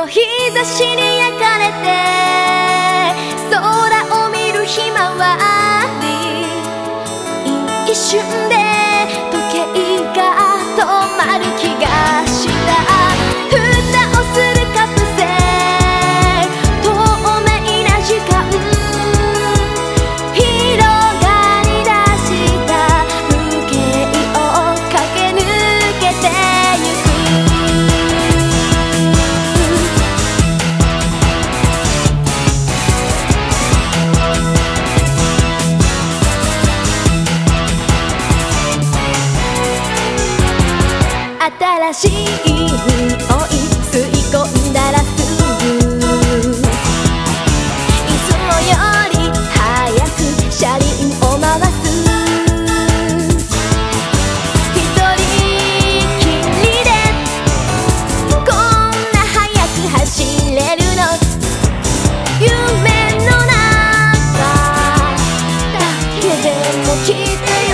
の日差しに焼かれて空を見るひまわり。一瞬新しい匂い吸い込んだらすぐいつもより早く車輪を回す一人きりでこんな早く走れるの夢の中だけでも来てよ